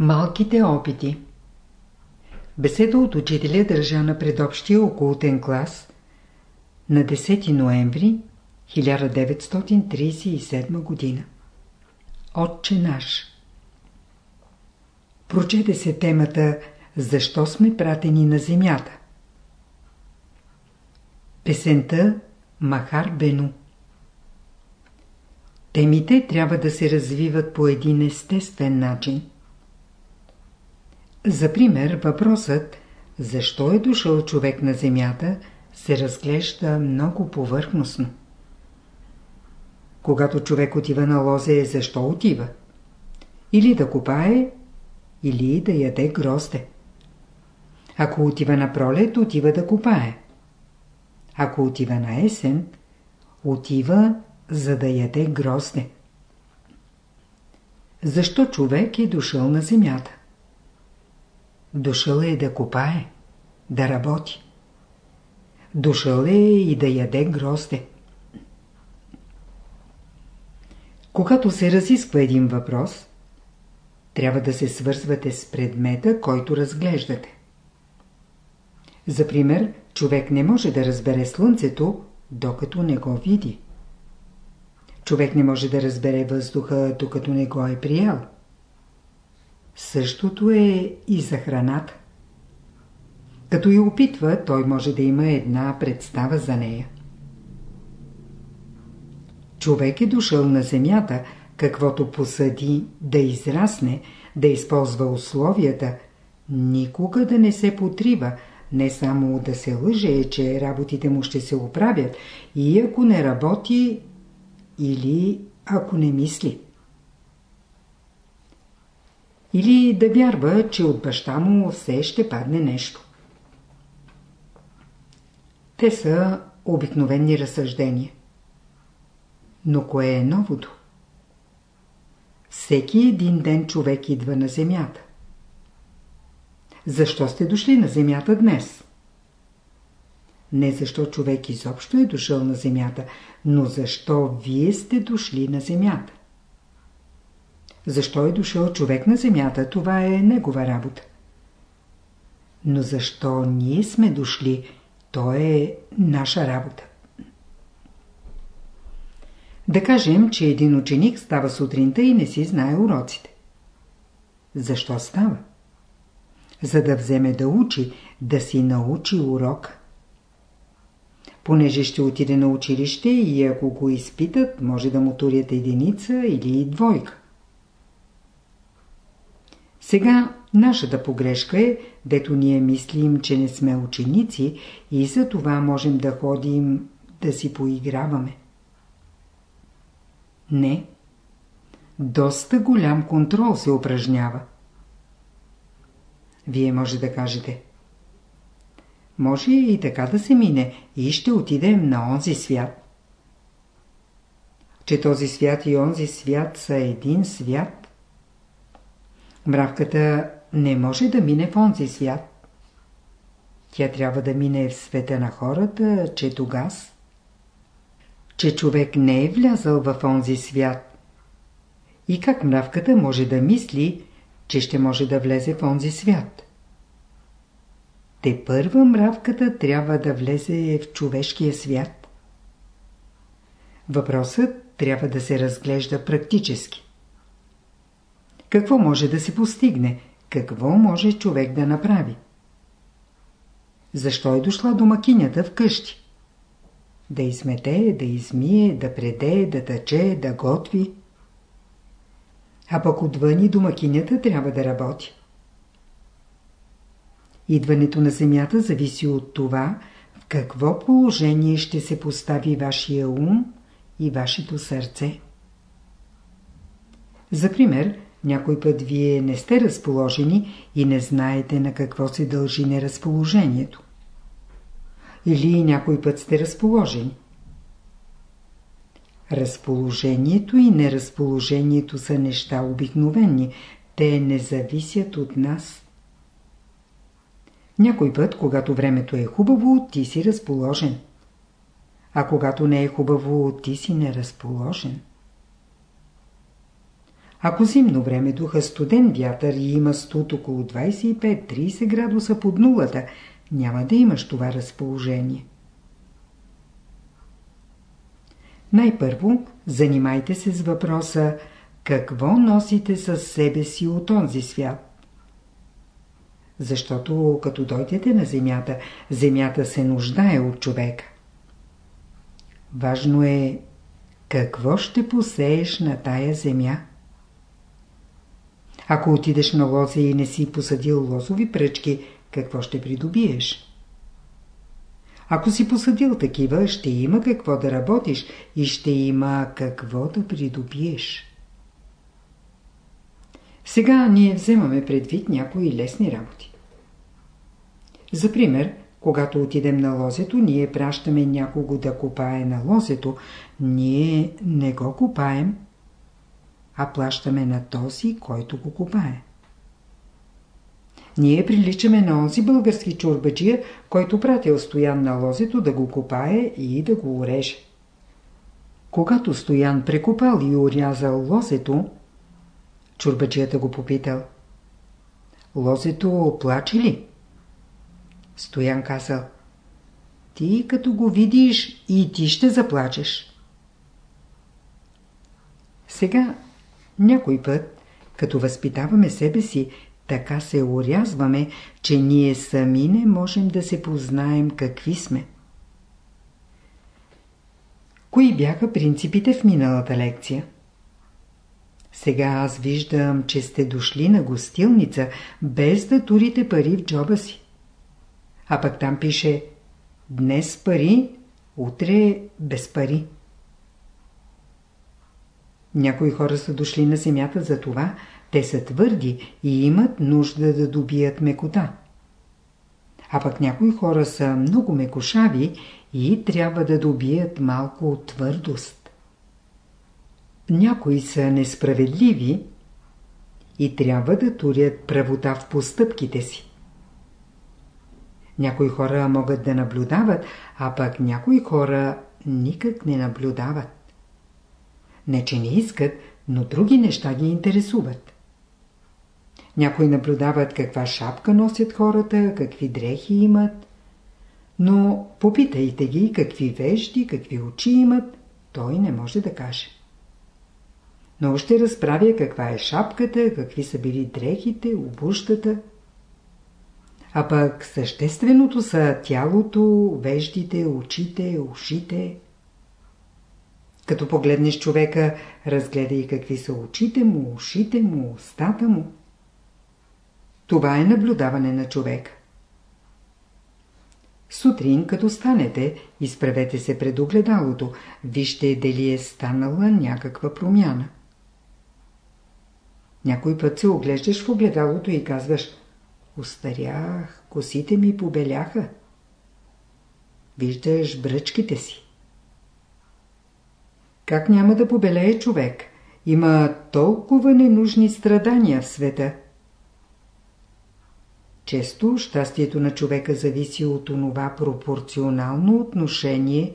Малките опити Беседа от учителя държа на предобщия окултен клас на 10 ноември 1937 година. Отче наш Прочете се темата Защо сме пратени на земята? Песента Махар Бену Темите трябва да се развиват по един естествен начин. За пример, въпросът защо е дошъл човек на земята се разглежда много повърхностно. Когато човек отива на лозе, защо отива? Или да копае, или да яде грозде. Ако отива на пролет, отива да копае. Ако отива на есен, отива за да яде грозде. Защо човек е дошъл на земята? Дошъл е да копае, да работи. Дошъл е и да яде грозде. Когато се разисква един въпрос, трябва да се свързвате с предмета, който разглеждате. За пример, човек не може да разбере Слънцето, докато не го види. Човек не може да разбере въздуха, докато не го е приял. Същото е и за храната. Като я опитва, той може да има една представа за нея. Човек е дошъл на земята, каквото посъди да израсне, да използва условията, никога да не се потрива, не само да се лъже, че работите му ще се оправят и ако не работи или ако не мисли. Или да вярва, че от баща му все ще падне нещо. Те са обикновени разсъждения. Но кое е новото? Всеки един ден човек идва на земята. Защо сте дошли на земята днес? Не защо човек изобщо е дошъл на земята, но защо вие сте дошли на земята. Защо е дошъл човек на земята, това е негова работа. Но защо ние сме дошли, то е наша работа. Да кажем, че един ученик става сутринта и не си знае уроците. Защо става? За да вземе да учи, да си научи урок. Понеже ще отиде на училище и ако го изпитат, може да му турят единица или двойка. Сега нашата погрешка е, дето ние мислим, че не сме ученици и за това можем да ходим да си поиграваме. Не. Доста голям контрол се упражнява. Вие може да кажете. Може и така да се мине и ще отидем на онзи свят. Че този свят и онзи свят са един свят. Мравката не може да мине в онзи свят. Тя трябва да мине в света на хората, че тогас че човек не е влязъл в онзи свят. И как мравката може да мисли, че ще може да влезе в онзи свят? Те първа мравката трябва да влезе в човешкия свят. Въпросът трябва да се разглежда практически. Какво може да се постигне? Какво може човек да направи? Защо е дошла домакинята в къщи? Да измете, да измие, да преде, да тъче, да готви. А пък отвън и домакинята трябва да работи. Идването на земята зависи от това, в какво положение ще се постави вашия ум и вашето сърце. За пример, някой път вие не сте разположени и не знаете на какво се дължи неразположението или някой път сте разположени. Разположението и неразположението са неща обикновени. Те не зависят от нас. Някой път, когато времето е хубаво, ти си разположен. А когато не е хубаво, ти си неразположен. Ако зимно време духа студен вятър и има студ около 25-30 градуса под нулата, няма да имаш това разположение. Най-първо занимайте се с въпроса какво носите със себе си от този свят. Защото като дойдете на земята, земята се нуждае от човека. Важно е какво ще посееш на тая земя. Ако отидеш на лозе и не си посадил лозови пръчки, какво ще придобиеш? Ако си посадил такива, ще има какво да работиш и ще има какво да придобиеш. Сега ние вземаме предвид някои лесни работи. За пример, когато отидем на лозето, ние пращаме някого да копае на лозето. Ние не го копаем, а плащаме на този, който го копае. Ние приличаме на онзи български чурбаджия, който пратил Стоян на лозето да го копае и да го уреже. Когато Стоян прекопал и урязал лозето, чурбаджията го попитал. Лозето плаче ли? Стоян казал. Ти като го видиш и ти ще заплачеш. Сега, някой път, като възпитаваме себе си, така се урязваме, че ние сами не можем да се познаем какви сме. Кои бяха принципите в миналата лекция? Сега аз виждам, че сте дошли на гостилница, без да турите пари в джоба си. А пък там пише Днес пари, утре без пари. Някои хора са дошли на земята за това, те са твърди и имат нужда да добият мекота. А пък някои хора са много мекошави и трябва да добият малко твърдост. Някои са несправедливи и трябва да турят правота в постъпките си. Някои хора могат да наблюдават, а пък някои хора никак не наблюдават. Не, че не искат, но други неща ги интересуват. Някои наблюдават каква шапка носят хората, какви дрехи имат. Но попитайте ги какви вежди, какви очи имат, той не може да каже. Но ще разправя каква е шапката, какви са били дрехите, обущата. А пък същественото са тялото, веждите, очите, ушите. Като погледнеш човека, разгледай какви са очите му, ушите му, устата му. Това е наблюдаване на човек. Сутрин, като станете, изправете се пред огледалото, вижте дали е станала някаква промяна. Някой път се оглеждаш в огледалото и казваш Остарях, косите ми побеляха. Виждаш бръчките си. Как няма да побелее човек? Има толкова ненужни страдания в света. Често щастието на човека зависи от онова пропорционално отношение,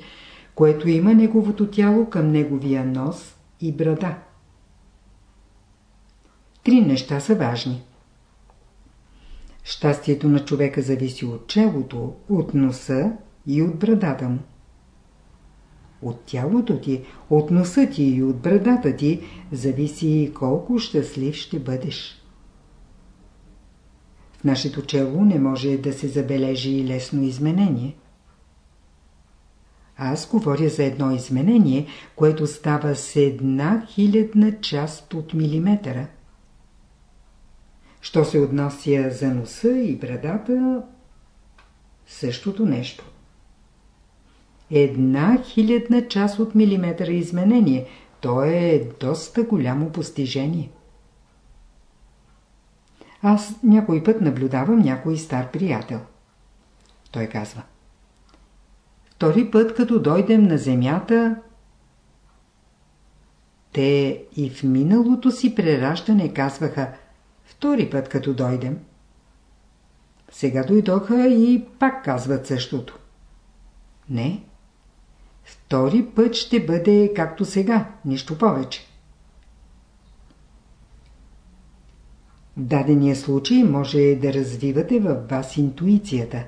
което има неговото тяло към неговия нос и брада. Три неща са важни. Щастието на човека зависи от челото, от носа и от брадата му. От тялото ти, от носа ти и от брадата ти зависи колко щастлив ще бъдеш. В нашето чело не може да се забележи лесно изменение. Аз говоря за едно изменение, което става с една хилядна част от милиметъра. Що се отнася за носа и брадата, същото нещо. Една хилядна част от милиметъра изменение, то е доста голямо постижение. Аз някой път наблюдавам някой стар приятел. Той казва. Втори път, като дойдем на земята, те и в миналото си прераждане казваха втори път, като дойдем. Сега дойдоха и пак казват същото. Не. Втори път ще бъде както сега, нищо повече. В дадения случай може да развивате във вас интуицията.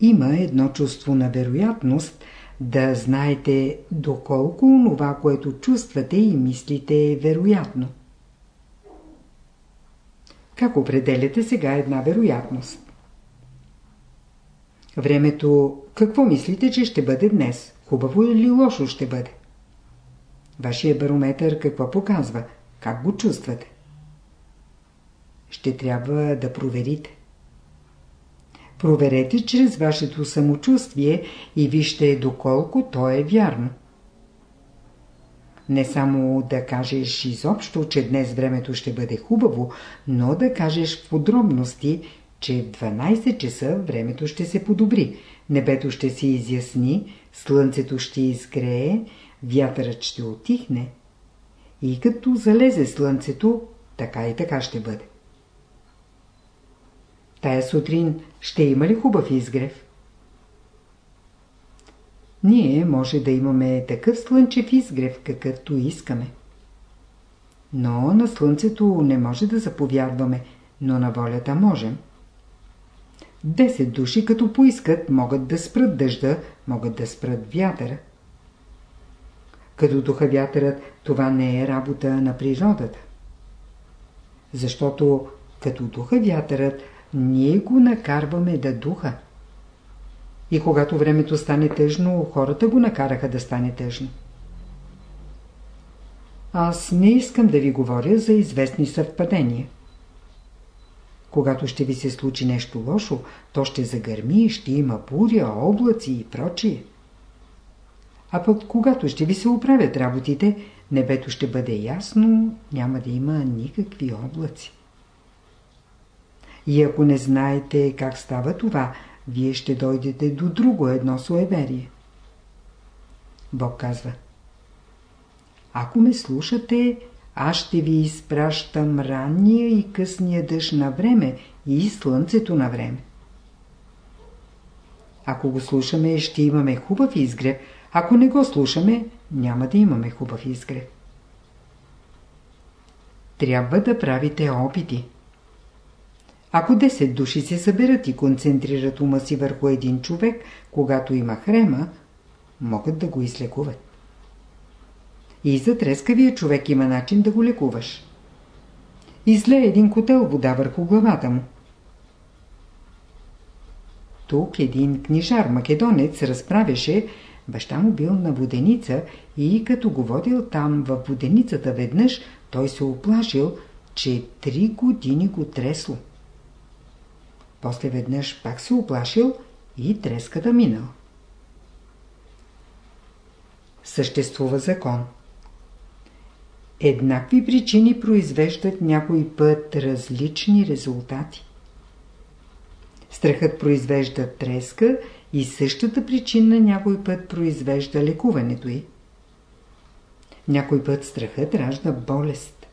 Има едно чувство на вероятност да знаете доколко онова, което чувствате и мислите е вероятно. Как определяте сега една вероятност? Времето, какво мислите, че ще бъде днес? Хубаво или лошо ще бъде? Вашия барометър какво показва? Как го чувствате? Ще трябва да проверите. Проверете чрез вашето самочувствие и вижте доколко то е вярно. Не само да кажеш изобщо, че днес времето ще бъде хубаво, но да кажеш в подробности, че в 12 часа времето ще се подобри, небето ще се изясни, слънцето ще изгрее, вятърът ще отихне. И като залезе слънцето, така и така ще бъде. Тая сутрин ще има ли хубав изгрев? Ние може да имаме такъв слънчев изгрев, какъвто искаме. Но на слънцето не може да заповядваме, но на волята можем. Десет души, като поискат, могат да спрат дъжда, могат да спрат вятъра. Като духа вятърът, това не е работа на природата. Защото като духа вятърът, ние го накарваме да духа. И когато времето стане тъжно, хората го накараха да стане тъжно. Аз не искам да ви говоря за известни съвпадения. Когато ще ви се случи нещо лошо, то ще загърми, ще има буря, облаци и прочие. А пък когато ще ви се оправят работите, небето ще бъде ясно, няма да има никакви облаци. И ако не знаете как става това, вие ще дойдете до друго едно суеверие. Бог казва Ако ме слушате, аз ще ви изпращам ранния и късния дъжд на време и слънцето на време. Ако го слушаме, ще имаме хубав изгрев, ако не го слушаме, няма да имаме хубав изгрев. Трябва да правите опити. Ако 10 души се съберат и концентрират ума си върху един човек, когато има хрема, могат да го излекуват. И за трескавия човек има начин да го лекуваш. Изле един котел вода върху главата му. Тук един книжар македонец разправяше, баща му бил на воденица и като го водил там във воденицата веднъж, той се оплашил, че три години го тресло. После веднъж пак се оплашил и треската минал. Съществува закон. Еднакви причини произвеждат някой път различни резултати. Страхът произвежда треска и същата причина някой път произвежда лекуването й. Някой път страхът ражда болест.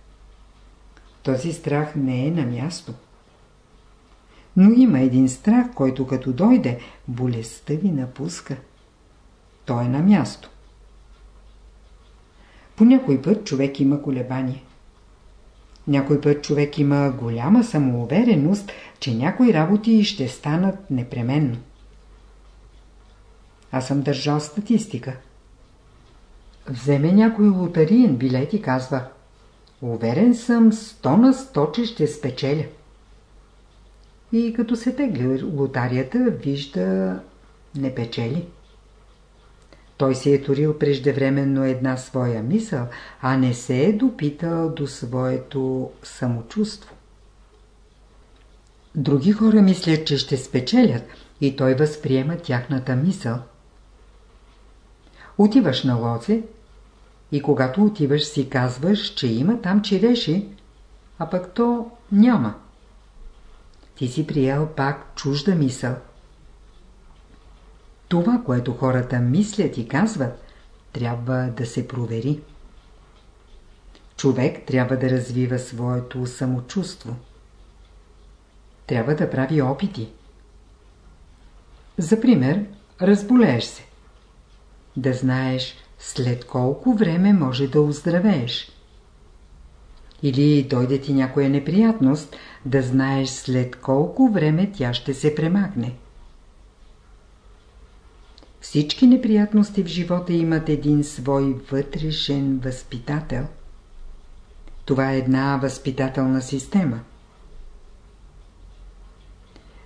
Този страх не е на място. Но има един страх, който като дойде, болестта ви напуска. Той е на място. По някой път човек има колебание. Някой път човек има голяма самоувереност, че някои работи ще станат непременно. Аз съм държал статистика. Вземе някой лотариен билет и казва Уверен съм 100 на 100, че ще спечеля и като се тегли лотарията, вижда не печели. Той си е турил преждевременно една своя мисъл, а не се е допитал до своето самочувство. Други хора мислят, че ще спечелят и той възприема тяхната мисъл. Отиваш на лозе и когато отиваш си казваш, че има там череши, а пък то няма ти си приел пак чужда мисъл. Това, което хората мислят и казват, трябва да се провери. Човек трябва да развива своето самочувство. Трябва да прави опити. За пример, разболееш се. Да знаеш след колко време може да оздравееш. Или дойде ти някоя неприятност, да знаеш след колко време тя ще се премахне. Всички неприятности в живота имат един свой вътрешен възпитател. Това е една възпитателна система.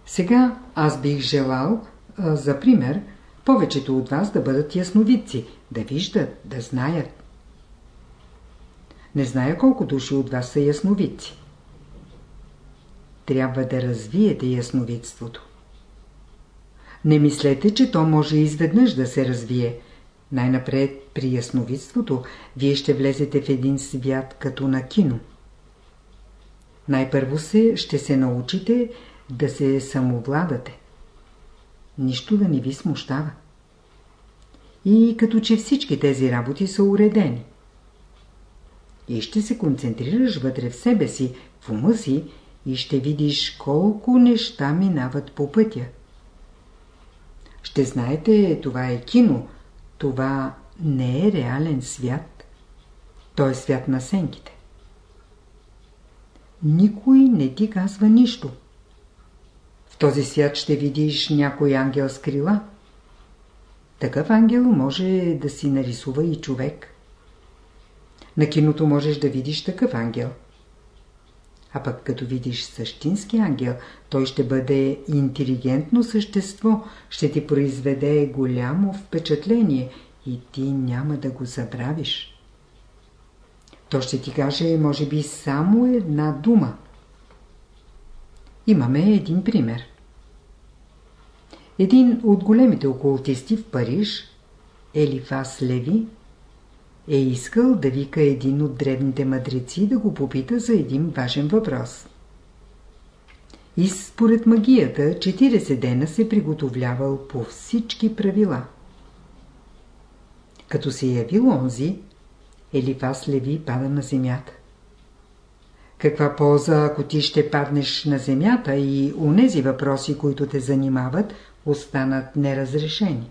Сега аз бих желал, за пример, повечето от вас да бъдат ясновидци, да виждат, да знаят. Не зная колко души от вас са ясновидци. Трябва да развиете ясновидството. Не мислете, че то може изведнъж да се развие. Най-напред при ясновидството вие ще влезете в един свят като на кино. Най-първо се, ще се научите да се самовладате. Нищо да не ви смущава. И като че всички тези работи са уредени. И ще се концентрираш вътре в себе си, в ума си и ще видиш колко неща минават по пътя. Ще знаете, това е кино. Това не е реален свят. Той е свят на сенките. Никой не ти казва нищо. В този свят ще видиш някой ангел с крила. Такъв ангел може да си нарисува и човек. На киното можеш да видиш такъв ангел. А пък като видиш същински ангел, той ще бъде интелигентно същество, ще ти произведе голямо впечатление и ти няма да го забравиш. То ще ти каже, може би, само една дума. Имаме един пример. Един от големите окултисти в Париж, Елифас Леви, е искал да вика един от древните мъдреци да го попита за един важен въпрос. И според магията 40 дена се приготовлявал по всички правила. Като се явил онзи, Елифас Леви пада на земята. Каква полза, ако ти ще паднеш на земята и унези въпроси, които те занимават, останат неразрешени?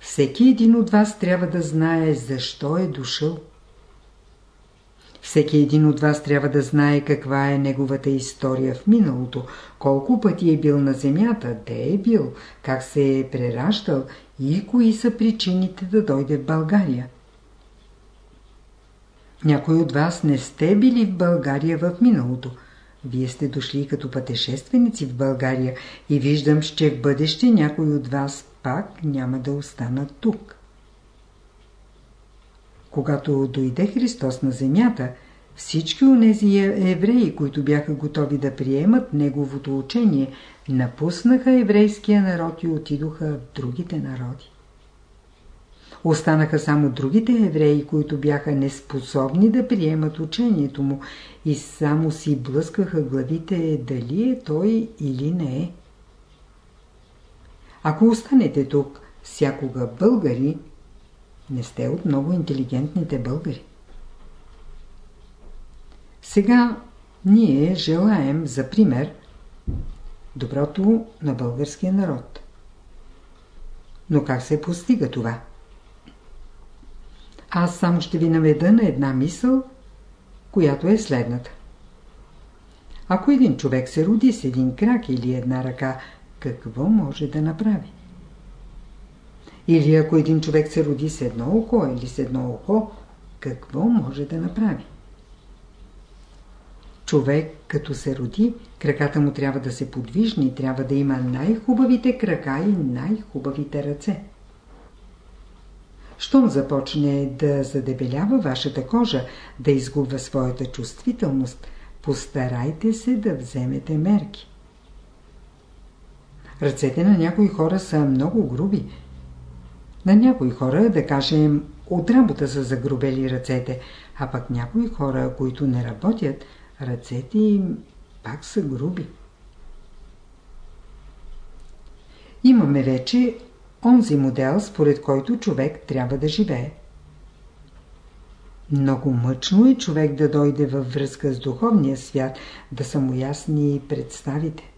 Всеки един от вас трябва да знае защо е дошъл. Всеки един от вас трябва да знае каква е неговата история в миналото, колко пъти е бил на земята, де е бил, как се е прераждал и кои са причините да дойде в България. Някой от вас не сте били в България в миналото. Вие сте дошли като пътешественици в България и виждам, че в бъдеще някой от вас пак няма да останат тук. Когато дойде Христос на земята, всички онези евреи, които бяха готови да приемат Неговото учение, напуснаха еврейския народ и отидоха в другите народи. Останаха само другите евреи, които бяха неспособни да приемат учението му и само си блъскаха главите дали е той или не е. Ако останете тук всякога българи, не сте от много интелигентните българи. Сега ние желаем за пример доброто на българския народ. Но как се постига това? Аз само ще ви наведа на една мисъл, която е следната. Ако един човек се роди с един крак или една ръка, какво може да направи? Или ако един човек се роди с едно око или с едно око, какво може да направи? Човек, като се роди, краката му трябва да се подвижни, трябва да има най-хубавите крака и най-хубавите ръце. Щом започне да задебелява вашата кожа, да изгубва своята чувствителност, постарайте се да вземете мерки. Ръцете на някои хора са много груби. На някои хора, да кажем, от работа са загрубели ръцете, а пък някои хора, които не работят, ръцете им пак са груби. Имаме вече онзи модел, според който човек трябва да живее. Много мъчно е човек да дойде във връзка с духовния свят, да са му ясни представите.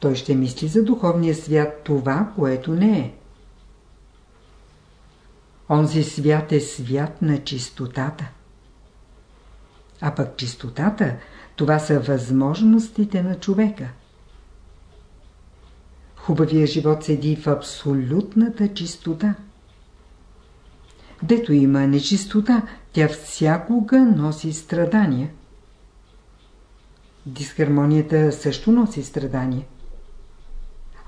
Той ще мисли за духовния свят това, което не е. Онзи свят е свят на чистотата. А пък чистотата, това са възможностите на човека. Хубавия живот седи в абсолютната чистота. Дето има нечистота, тя всякога носи страдания. Дисхармонията също носи страдания.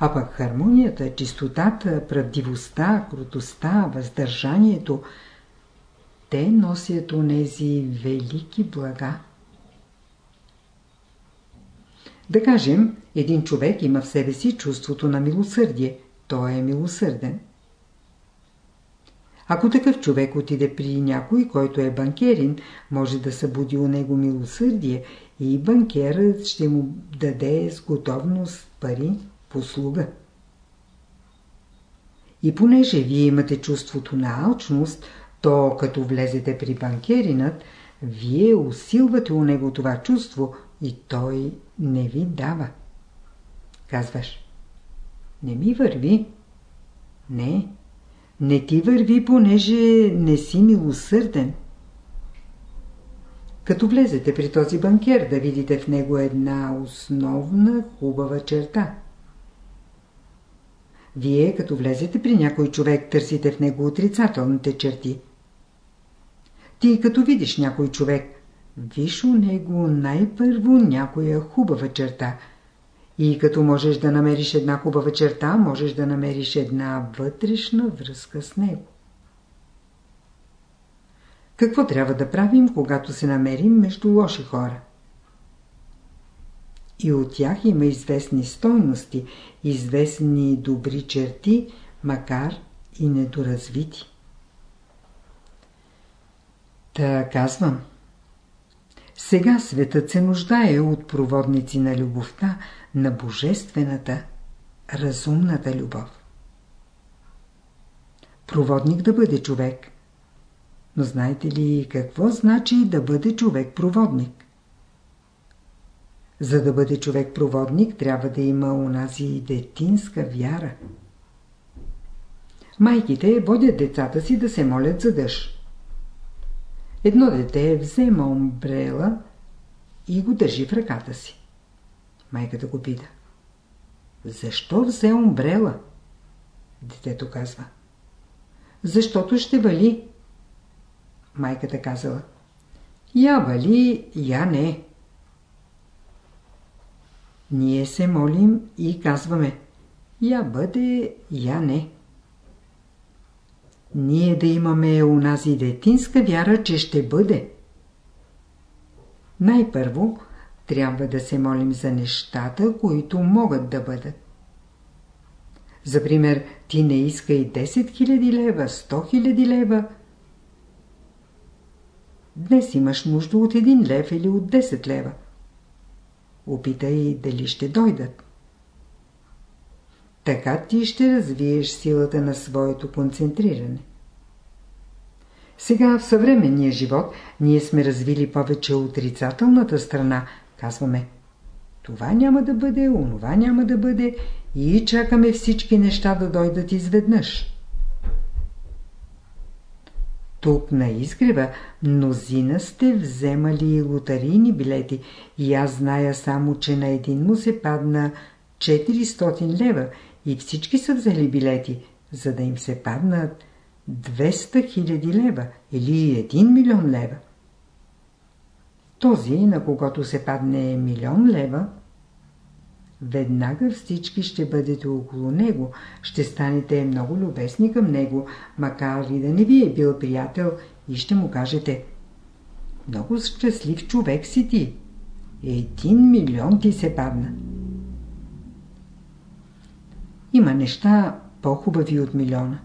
А пък хармонията, чистотата, правдивостта, крутостта, въздържанието, те носят онези велики блага. Да кажем, един човек има в себе си чувството на милосърдие. Той е милосърден. Ако такъв човек отиде при някой, който е банкерин, може да събуди у него милосърдие и банкерът ще му даде с готовност пари послуга. И понеже вие имате чувството на алчност, то като влезете при банкеринът, вие усилвате у него това чувство и той не ви дава. Казваш, не ми върви. Не, не ти върви, понеже не си милосърден. Като влезете при този банкер, да видите в него една основна хубава черта. Вие, като влезете при някой човек, търсите в него отрицателните черти. Ти, като видиш някой човек, виж у него най-първо някоя хубава черта. И като можеш да намериш една хубава черта, можеш да намериш една вътрешна връзка с него. Какво трябва да правим, когато се намерим между лоши хора? И от тях има известни стойности, известни добри черти, макар и недоразвити. Та казвам. Сега светът се нуждае от проводници на любовта, на божествената, разумната любов. Проводник да бъде човек. Но знаете ли какво значи да бъде човек проводник? За да бъде човек проводник, трябва да има унази детинска вяра. Майките водят децата си да се молят за дъжд. Едно дете взема омбрела и го държи в ръката си. Майката го пита. Защо взе омбрела? Детето казва. Защото ще вали. Майката казала. Я вали, я не. Ние се молим и казваме. Я бъде, я не ние да имаме унази детинска вяра, че ще бъде. Най-първо трябва да се молим за нещата, които могат да бъдат. За пример, ти не искай 10 000 лева, 100 000 лева. Днес имаш нужда от 1 лев или от 10 лева. Опитай дали ще дойдат. Така ти ще развиеш силата на своето концентриране. Сега в съвременния живот ние сме развили повече отрицателната страна. Казваме, това няма да бъде, онова няма да бъде и чакаме всички неща да дойдат изведнъж. Тук на изгрева мнозина сте вземали лотарийни билети и аз зная само, че на един му се падна 400 лева и всички са взели билети, за да им се паднат 200 хиляди лева или 1 милион лева. Този, на когото се падне милион лева, веднага всички ще бъдете около него, ще станете много любезни към него, макар и да не ви е бил приятел и ще му кажете много щастлив човек си ти. Един милион ти се падна. Има неща по-хубави от милиона.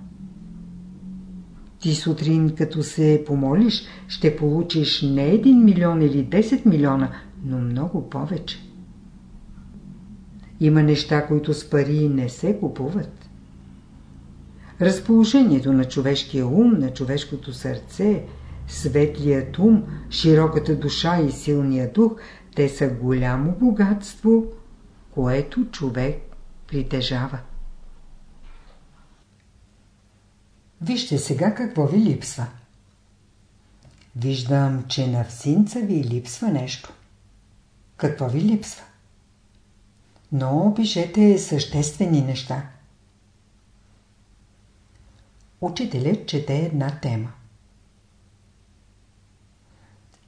Ти сутрин, като се помолиш, ще получиш не 1 милион или 10 милиона, но много повече. Има неща, които с пари не се купуват. Разположението на човешкия ум, на човешкото сърце, светлият ум, широката душа и силния дух, те са голямо богатство, което човек притежава. Вижте сега какво ви липсва. Виждам, че на всинца ви липсва нещо. Какво ви липсва? Но пишете съществени неща. Учителят чете една тема.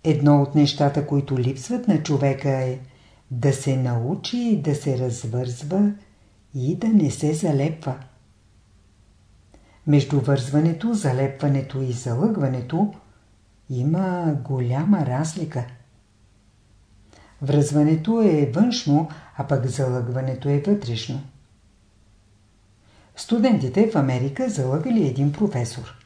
Едно от нещата, които липсват на човека е да се научи да се развързва и да не се залепва. Между вързването, залепването и залъгването има голяма разлика. Връзването е външно, а пък залъгването е вътрешно. Студентите в Америка залъгали един професор.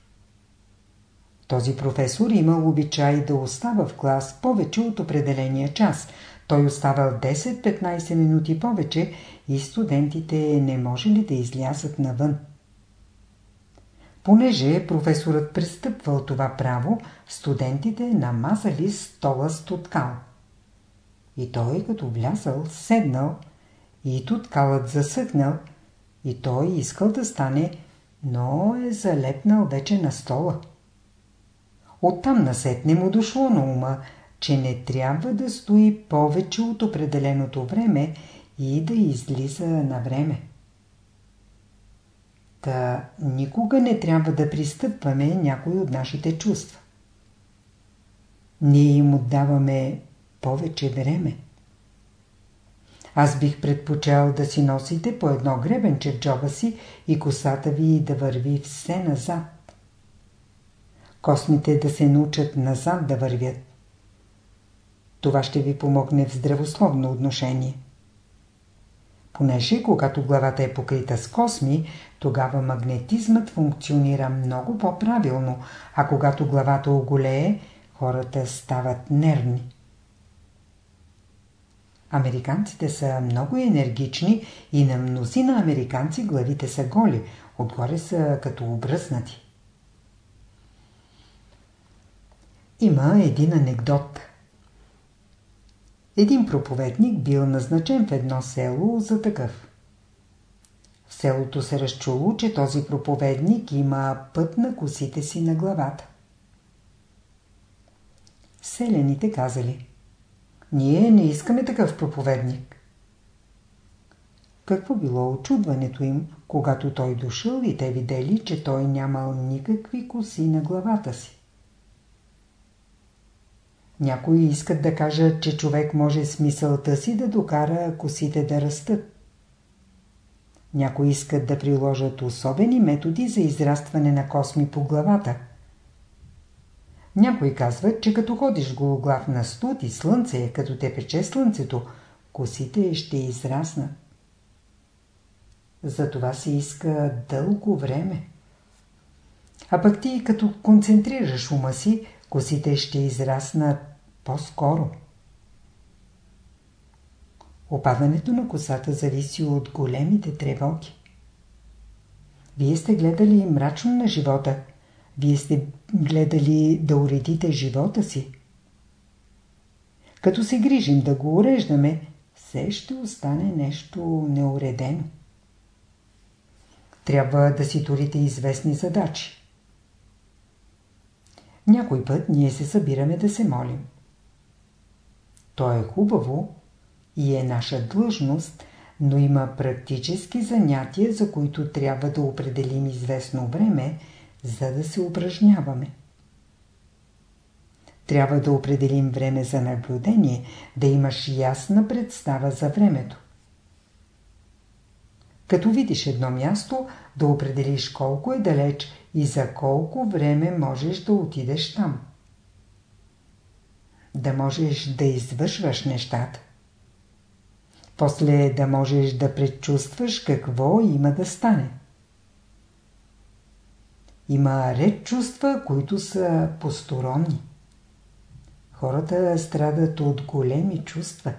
Този професор имал обичай да остава в клас повече от определения час. Той оставал 10-15 минути повече и студентите не можели да излязат навън. Понеже професорът пристъпвал това право, студентите намазали стола с туткал. И той, като влязал, седнал, и туткалът засъхнал, и той искал да стане, но е залепнал вече на стола. Оттам насетне му дошло на ума, че не трябва да стои повече от определеното време и да излиза на време. Та никога не трябва да пристъпваме някой от нашите чувства. Ние им отдаваме повече време. Аз бих предпочел да си носите по едно гребенче в джоба си и косата ви да върви все назад. Космите да се научат назад да вървят. Това ще ви помогне в здравословно отношение. Понеже когато главата е покрита с косми, тогава магнетизмът функционира много по-правилно, а когато главата оголее, хората стават нервни. Американците са много енергични и на мнозина американци главите са голи, отгоре са като обръснати. Има един анекдот. Един проповедник бил назначен в едно село за такъв. В селото се разчуло, че този проповедник има път на косите си на главата. Селените казали Ние не искаме такъв проповедник. Какво било очудването им, когато той дошъл и те видели, че той нямал никакви коси на главата си? Някои искат да кажат, че човек може с мисълта си да докара косите да растат. Някои искат да приложат особени методи за израстване на косми по главата. Някои казват, че като ходиш гологлав на студ и слънце, като те пече слънцето, косите ще израснат. За това се иска дълго време. А пък ти, като концентрираш ума си, косите ще израснат по-скоро. Опадането на косата зависи от големите тревоги. Вие сте гледали мрачно на живота. Вие сте гледали да уредите живота си. Като се грижим да го уреждаме, все ще остане нещо неуредено. Трябва да си турите известни задачи. Някой път ние се събираме да се молим. То е хубаво и е наша длъжност, но има практически занятия, за които трябва да определим известно време, за да се упражняваме. Трябва да определим време за наблюдение, да имаш ясна представа за времето. Като видиш едно място, да определиш колко е далеч и за колко време можеш да отидеш там да можеш да извършваш нещата. После да можеш да предчувстваш какво има да стане. Има ред чувства, които са посторонни. Хората страдат от големи чувства.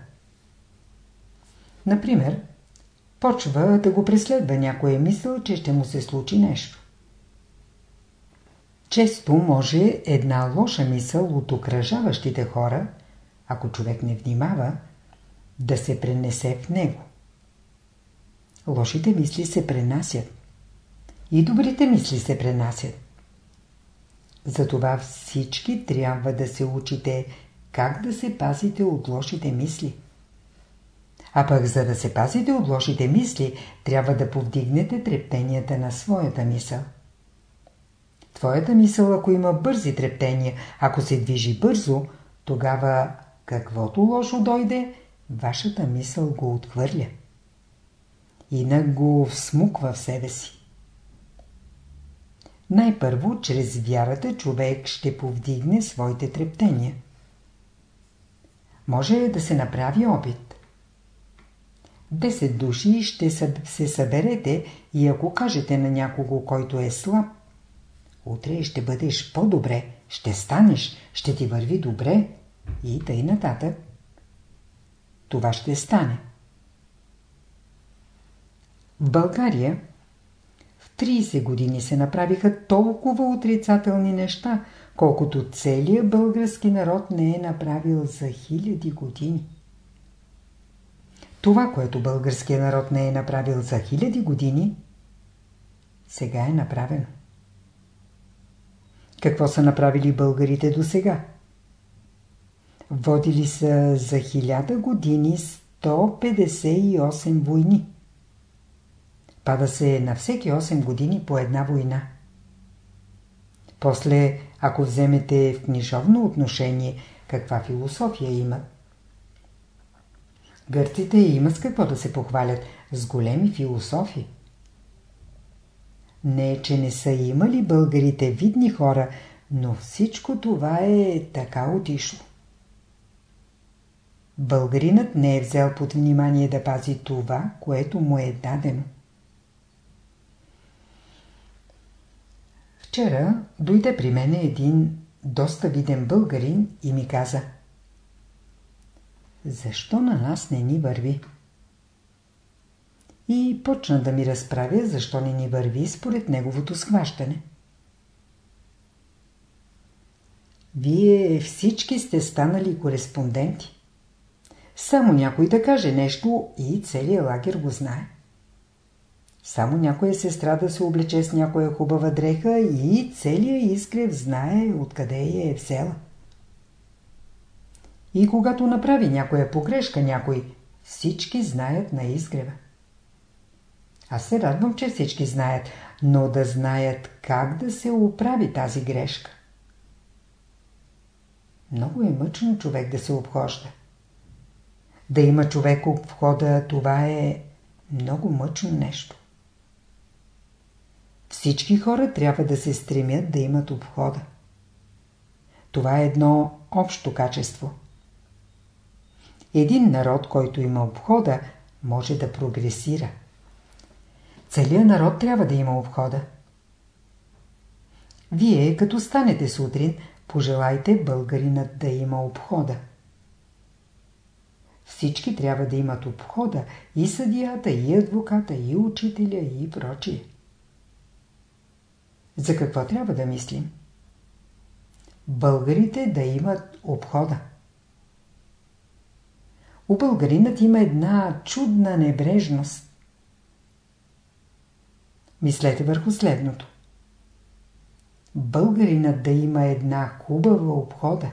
Например, почва да го преследва някоя мисъл, че ще му се случи нещо. Често може една лоша мисъл от окръжаващите хора, ако човек не внимава, да се пренесе в него. Лошите мисли се пренасят. И добрите мисли се пренасят. Затова всички трябва да се учите как да се пазите от лошите мисли. А пък за да се пазите от лошите мисли, трябва да повдигнете трептенията на своята мисъл. Твоята мисъл, ако има бързи трептения, ако се движи бързо, тогава каквото лошо дойде, вашата мисъл го отхвърля. Инак го всмуква в себе си. Най-първо, чрез вярата човек ще повдигне своите трептения. Може да се направи опит. Десет души ще се съберете и ако кажете на някого, който е слаб, утре ще бъдеш по-добре, ще станеш, ще ти върви добре и тъй нататък. Това ще стане. В България 30 години се направиха толкова отрицателни неща, колкото целият български народ не е направил за хиляди години. Това, което българският народ не е направил за хиляди години, сега е направено. Какво са направили българите до сега? Водили са за хиляда години 158 войни. Пада се на всеки 8 години по една война. После, ако вземете в книжовно отношение, каква философия имат? Гърците имат с какво да се похвалят, с големи философии. Не, че не са имали българите видни хора, но всичко това е така отишло. Българинът не е взел под внимание да пази това, което му е дадено. Вчера дойде при мене един доста виден българин и ми каза Защо на нас не ни върви? И почна да ми разправя защо не ни върви според неговото схващане. Вие всички сте станали кореспонденти. Само някой да каже нещо и целият лагер го знае. Само някоя сестра да се облече с някоя хубава дреха и целият изгрев знае откъде я е взела. И когато направи някоя погрешка някой, всички знаят на изгрева. Аз се радвам, че всички знаят, но да знаят как да се оправи тази грешка. Много е мъчно човек да се обхожда. Да има човек обхода, това е много мъчно нещо. Всички хора трябва да се стремят да имат обхода. Това е едно общо качество. Един народ, който има обхода, може да прогресира. Целият народ трябва да има обхода. Вие, като станете сутрин, пожелайте българинът да има обхода. Всички трябва да имат обхода, и съдията, и адвоката, и учителя, и прочие. За какво трябва да мислим? Българите да имат обхода. У българинът има една чудна небрежност. Мислете върху следното. Българинът да има една хубава обхода.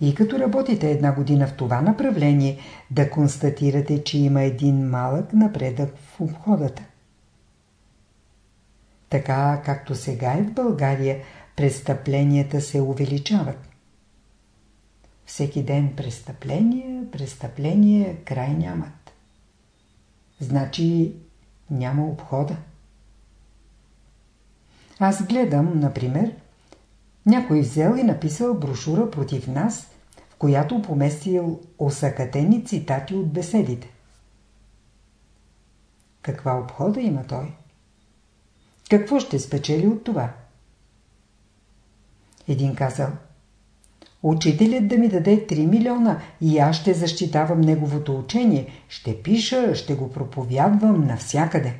И като работите една година в това направление, да констатирате, че има един малък напредък в обходата. Така както сега е в България, престъпленията се увеличават. Всеки ден престъпления, престъпления, край нямат. Значи няма обхода. Аз гледам, например, някой взел и написал брошура против нас, в която поместил осъкатени цитати от беседите. Каква обхода има той? Какво ще спечели от това? Един казал Учителят да ми даде 3 милиона и аз ще защитавам неговото учение, ще пиша, ще го проповядвам навсякъде.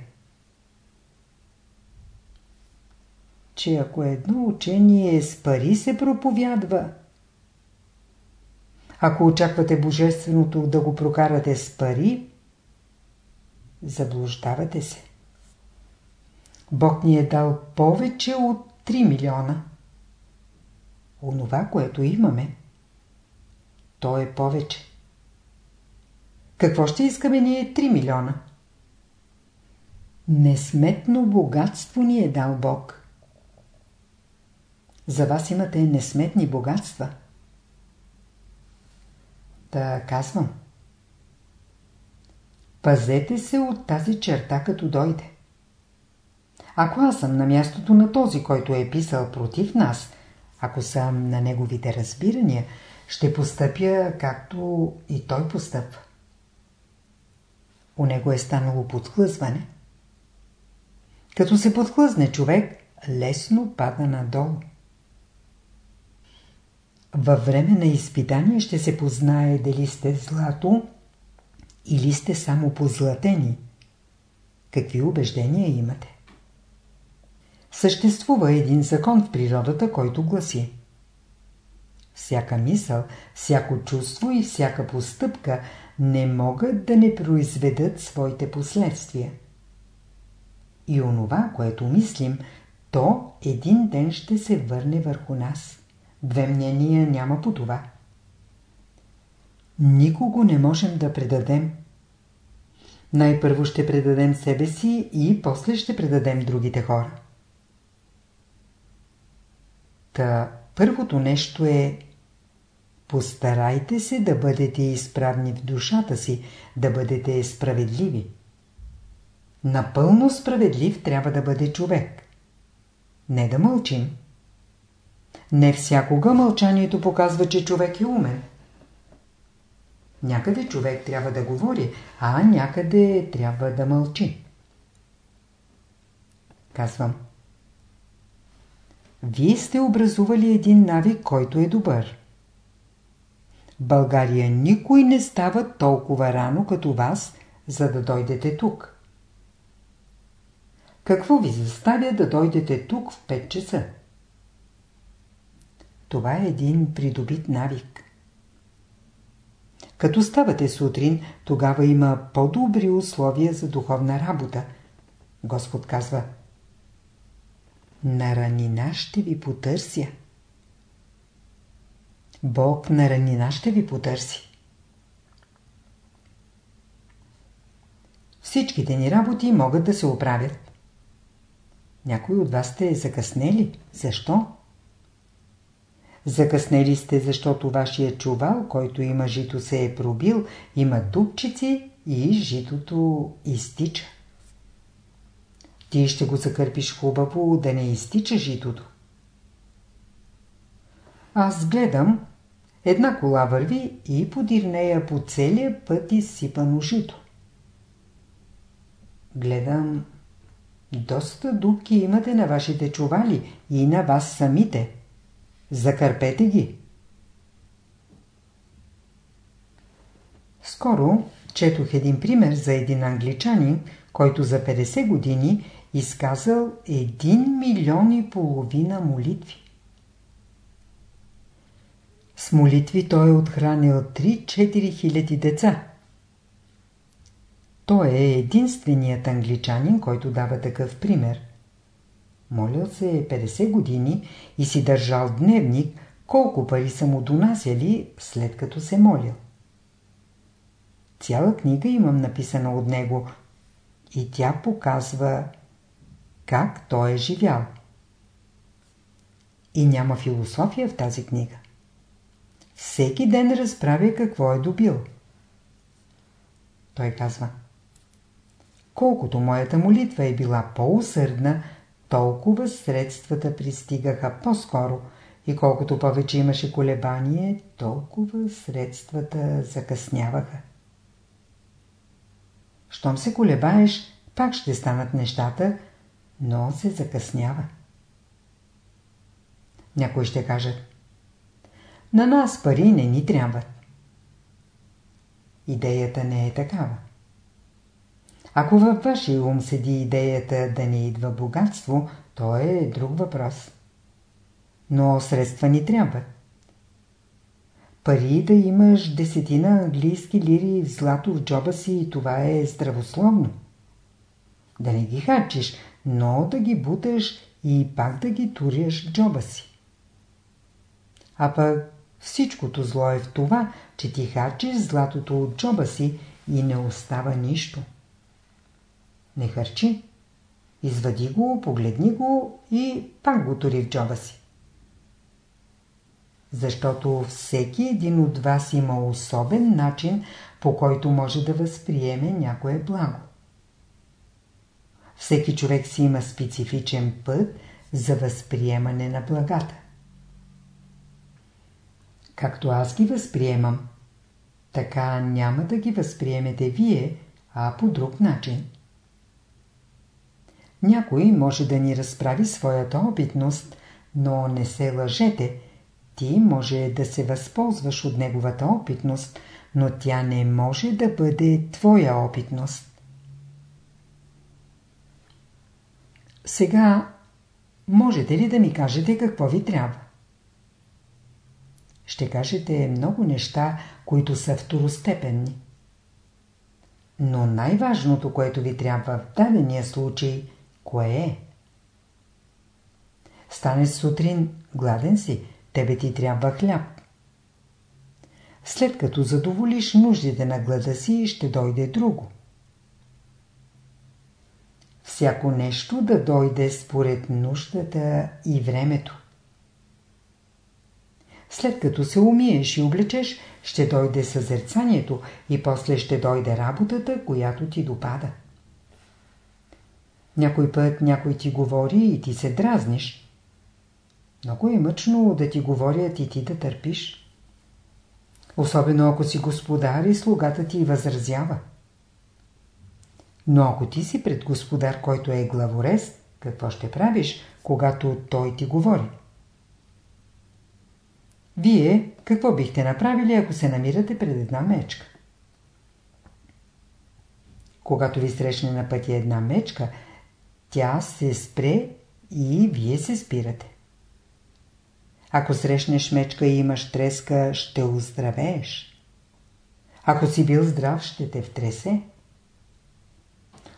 Че ако едно учение с пари се проповядва, ако очаквате Божественото да го прокарате с пари, заблуждавате се. Бог ни е дал повече от 3 милиона. Онова, което имаме, то е повече. Какво ще искаме ние 3 милиона? Несметно богатство ни е дал Бог. За вас имате несметни богатства. Та казвам. Пазете се от тази черта, като дойде. Ако аз съм на мястото на този, който е писал против нас, ако съм на неговите разбирания, ще постъпя както и той постъпва. У него е станало подхлъзване. Като се подхлъзне човек, лесно пада надолу. Във време на изпитание ще се познае дали сте злато или сте само позлатени. Какви убеждения имате? Съществува един закон в природата, който гласи Всяка мисъл, всяко чувство и всяка постъпка не могат да не произведат своите последствия. И онова, което мислим, то един ден ще се върне върху нас. Две мнения няма по това. Никого не можем да предадем. Най-първо ще предадем себе си и после ще предадем другите хора. Та първото нещо е Постарайте се да бъдете изправни в душата си, да бъдете справедливи. Напълно справедлив трябва да бъде човек. Не да мълчим. Не всякога мълчанието показва, че човек е умен. Някъде човек трябва да говори, а някъде трябва да мълчи. Казвам. Вие сте образували един навик, който е добър. България никой не става толкова рано като вас, за да дойдете тук. Какво ви заставя да дойдете тук в 5 часа? Това е един придобит навик. Като ставате сутрин, тогава има по-добри условия за духовна работа. Господ казва На ранина ще ви потърся. Бог на ранина ще ви потърси. Всичките ни работи могат да се оправят. Някой от вас сте закъснели. Защо? Закъснели сте, защото вашия чувал, който има жито, се е пробил, има дупчици и житото изтича. Ти ще го закърпиш хубаво, да не изтича житото. Аз гледам, Една кола върви и подир нея по целия път изсипано жито. Гледам, доста дубки имате на вашите чували и на вас самите. Закърпете ги. Скоро четох един пример за един англичанин, който за 50 години изказал 1 милион и половина молитви. С молитви той е отхранил 3-4 хиляди деца. Той е единственият англичанин, който дава такъв пример. Молил се 50 години и си държал дневник, колко пари са му донасяли след като се молил. Цяла книга имам написана от него и тя показва как той е живял. И няма философия в тази книга. Всеки ден разправя какво е добил. Той казва Колкото моята молитва е била по-усърдна, толкова средствата пристигаха по-скоро и колкото повече имаше колебание, толкова средствата закъсняваха. Щом се колебаеш, пак ще станат нещата, но се закъснява. Някой ще кажат на нас пари не ни трябват. Идеята не е такава. Ако във вашия ум седи идеята да не идва богатство, то е друг въпрос. Но средства ни трябват. Пари да имаш десетина английски лири в злато в джоба си това е здравословно. Да не ги харчиш, но да ги буташ и пак да ги туряш в джоба си. А пък всичкото зло е в това, че ти харчиш златото от джоба си и не остава нищо. Не харчи. Извади го, погледни го и пак го тури в джоба си. Защото всеки един от вас има особен начин, по който може да възприеме някое благо. Всеки човек си има специфичен път за възприемане на благата. Както аз ги възприемам, така няма да ги възприемете вие, а по друг начин. Някой може да ни разправи своята опитност, но не се лъжете. Ти може да се възползваш от неговата опитност, но тя не може да бъде твоя опитност. Сега, можете ли да ми кажете какво ви трябва? Ще кажете много неща, които са второстепенни. Но най-важното, което ви трябва в дадения случай, кое е? Стане сутрин, гладен си, тебе ти трябва хляб. След като задоволиш нуждите на глада си, ще дойде друго. Всяко нещо да дойде според нуждата и времето. След като се умиеш и облечеш, ще дойде съзерцанието и после ще дойде работата, която ти допада. Някой път някой ти говори и ти се дразниш. Много е мъчно да ти говорят и ти да търпиш. Особено ако си господар и слугата ти възразява. Но ако ти си пред господар, който е главорез, какво ще правиш, когато той ти говори? Вие какво бихте направили, ако се намирате пред една мечка? Когато ви срещне на пътя една мечка, тя се спре и вие се спирате. Ако срещнеш мечка и имаш треска, ще оздравееш. Ако си бил здрав, ще те втресе.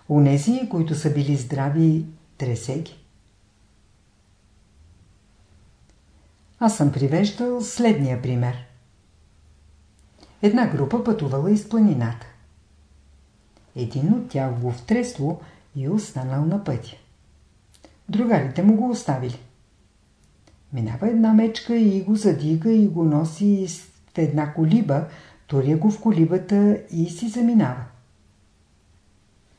Унези, които са били здрави, тресе ги. Аз съм привеждал следния пример. Една група пътувала из планината. Един от тях го втресло и останал на пътя. Другарите му го оставили. Минава една мечка и го задига и го носи в една колиба, туря го в колибата и си заминава.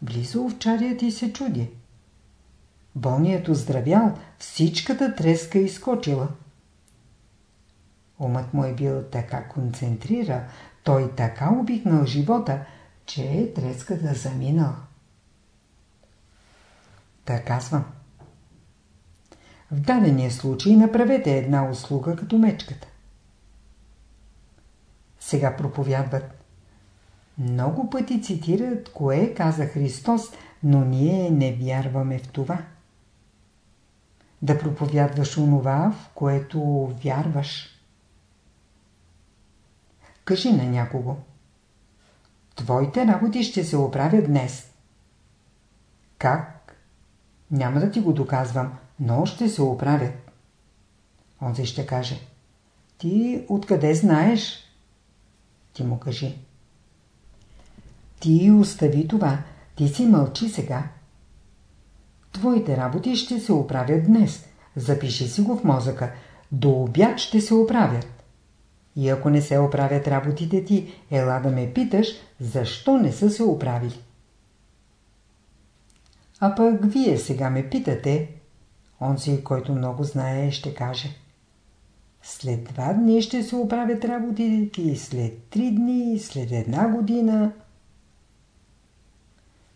Близо овчарият и се чуди. Болният оздравял, всичката треска изкочила. Умът му е бил така концентрира, той така обикнал живота, че треската заминал. Та казвам. В дадения случай направете една услуга като мечката. Сега проповядват. Много пъти цитират кое каза Христос, но ние не вярваме в това. Да проповядваш онова, в което вярваш. Кажи на някого. Твоите работи ще се оправят днес. Как? Няма да ти го доказвам, но ще се оправят. Онзи ще каже. Ти откъде знаеш? Ти му кажи. Ти остави това. Ти си мълчи сега. Твоите работи ще се оправят днес. Запиши си го в мозъка. До обяд ще се оправят. И ако не се оправят работите ти, ела да ме питаш, защо не са се оправили. А пък вие сега ме питате, онзи, който много знае, ще каже. След два дни ще се оправят работите ти, след три дни, след една година.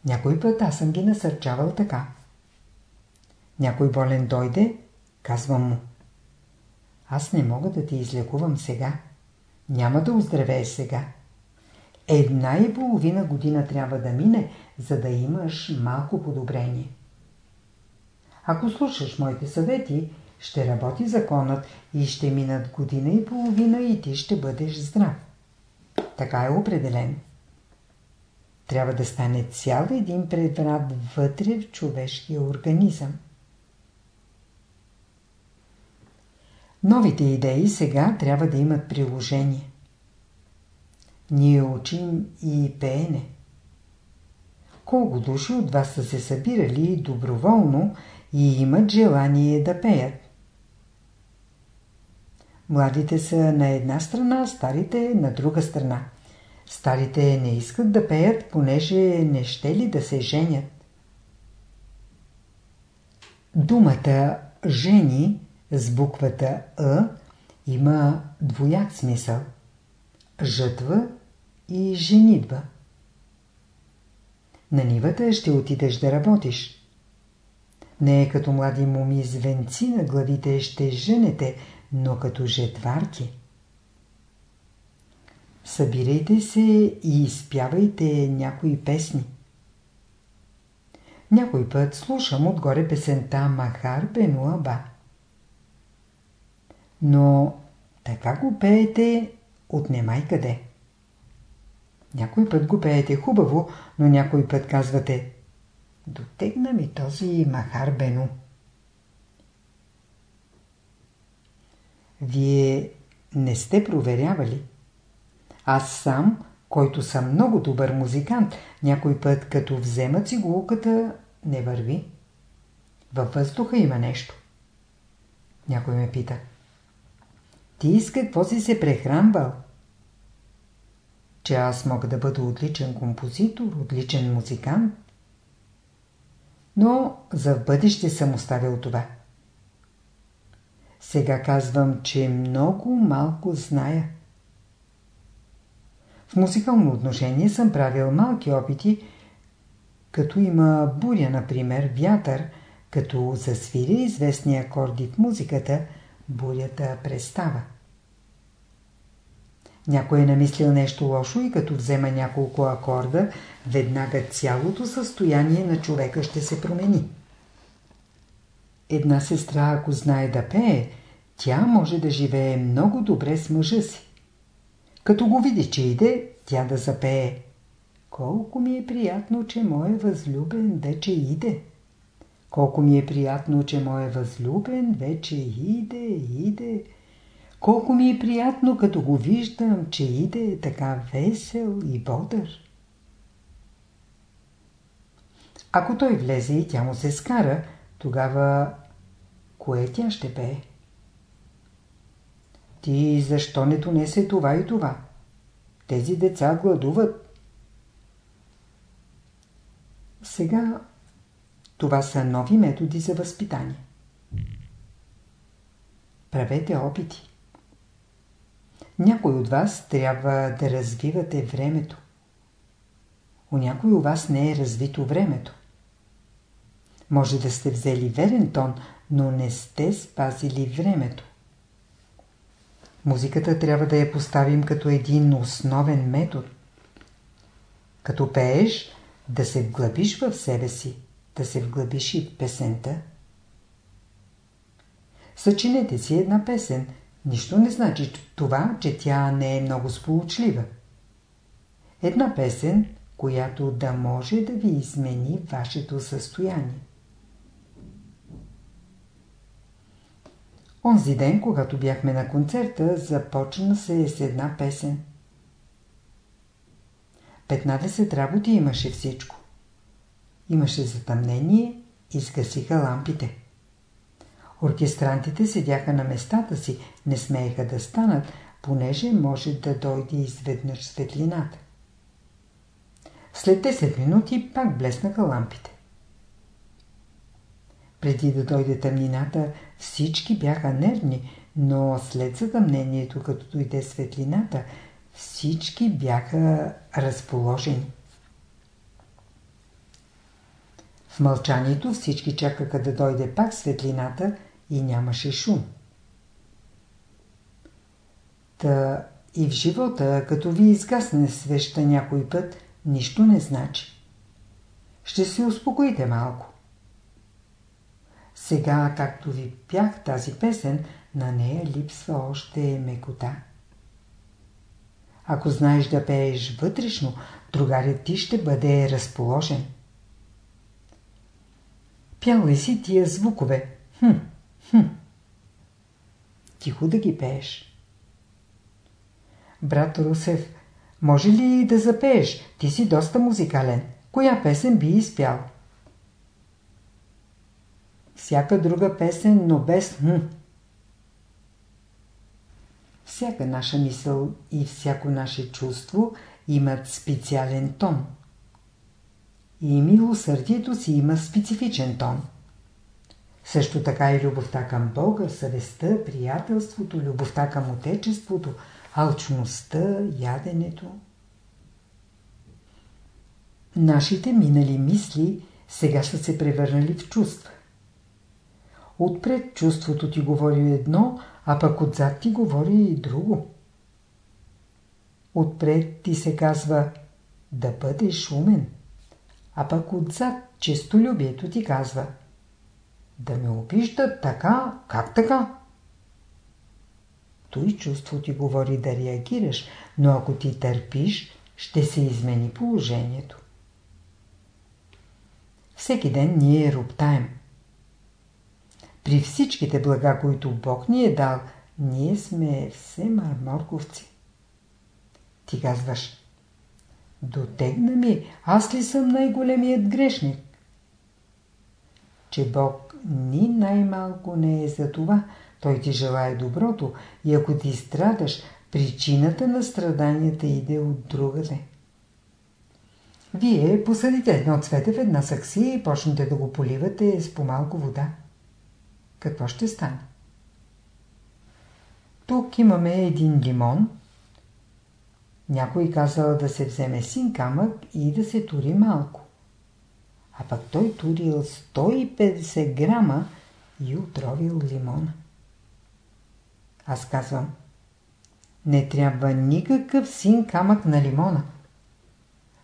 Някой път аз съм ги насърчавал така. Някой болен дойде, казвам му. Аз не мога да ти излекувам сега няма да оздравееш сега. Една и половина година трябва да мине, за да имаш малко подобрение. Ако слушаш моите съвети, ще работи законът и ще минат година и половина и ти ще бъдеш здрав. Така е определен. Трябва да стане цял един преврат вътре в човешкия организъм. Новите идеи сега трябва да имат приложение. Ние учим и пеене. Колко души от вас са се събирали доброволно и имат желание да пеят? Младите са на една страна, старите на друга страна. Старите не искат да пеят, понеже не ще ли да се женят. Думата «жени» с буквата «ъ» има двояк смисъл. Жътва и женитба. На нивата ще отидеш да работиш. Не е като млади моми с венци на главите ще женете, но като жетварки. Събирайте се и изпявайте някои песни. Някой път слушам отгоре песента Махар Бенуаба. Но така го пеете от немай къде. Някой път го пеете хубаво, но някой път казвате Дотегна ми този Махар Бену. Вие не сте проверявали. Аз сам, който съм много добър музикант, някой път като взема цигулката, не върви. Във въздуха има нещо. Някой ме пита. Ти с какво си се прехранвал? Че аз мога да бъда отличен композитор, отличен музикант. Но за бъдеще съм оставил това. Сега казвам, че много малко зная. В музикално отношение съм правил малки опити, като има буря, например, вятър, като засвиря известни акорди в музиката, бурята престава. Някой е намислил нещо лошо и като взема няколко акорда, веднага цялото състояние на човека ще се промени. Една сестра, ако знае да пее, тя може да живее много добре с мъжа си. Като го види, че иде, тя да запее. Колко ми е приятно, че мой възлюбен вече иде. Колко ми е приятно, че мой възлюбен вече иде, иде. Колко ми е приятно, като го виждам, че иде така весел и бодър. Ако той влезе и тя му се скара, тогава кое тя ще пее? Ти защо не донесе това и това? Тези деца гладуват. Сега това са нови методи за възпитание. Правете опити. Някой от вас трябва да развивате времето. У някой у вас не е развито времето. Може да сте взели верен тон, но не сте спазили времето. Музиката трябва да я поставим като един основен метод. Като пееш, да се вглъбиш в себе си, да се вглъбиш и в песента. Съчинете си една песен. Нищо не значи това, че тя не е много сполучлива. Една песен, която да може да ви измени вашето състояние. Онзи ден, когато бяхме на концерта, започна се с една песен. 15 работи имаше всичко. Имаше затъмнение и сгасиха лампите. Оркестрантите седяха на местата си, не смееха да станат, понеже може да дойде изведнъж светлината. След 10 минути пак блеснаха лампите. Преди да дойде тъмнината, всички бяха нервни, но след затъмнението, като дойде светлината, всички бяха разположени. В мълчанието всички чакаха да дойде пак светлината и нямаше шум. Та и в живота, като ви изгасне свеща някой път, нищо не значи. Ще се успокоите малко. Сега, както ви пях тази песен, на нея липсва още мекота. Ако знаеш да пееш вътрешно, другарят ти ще бъде разположен. Пял ли си тия звукове? Хм, хм. Тихо да ги пееш. Брат Русев, може ли да запееш? Ти си доста музикален. Коя песен би изпял? Всяка друга песен, но без хм. Всяка наша мисъл и всяко наше чувство имат специален тон. И милосърдието си има специфичен тон. Също така и любовта към Бога, съвестта, приятелството, любовта към Отечеството, алчността, яденето. Нашите минали мисли сега са се превърнали в чувства. Отпред чувството ти говори едно, а пък отзад ти говори и друго. Отпред ти се казва да бъдеш умен, а пък отзад честолюбието ти казва да ме обиждат така, как така? Той чувство ти говори да реагираш, но ако ти търпиш, ще се измени положението. Всеки ден ние роптаем. При всичките блага, които Бог ни е дал, ние сме все марморковци. Ти казваш, дотегна ми, аз ли съм най-големият грешник? Че Бог ни най-малко не е за това, той ти желая доброто и ако ти страдаш, причината на страданията иде от другаде. Вие посадите едно цвете в една саксия и почнете да го поливате с по-малко вода. Какво ще стане? Тук имаме един лимон. Някой казал да се вземе син камък и да се тури малко. А пък той турил 150 грама и отровил лимона. Аз казвам, не трябва никакъв син камък на лимона.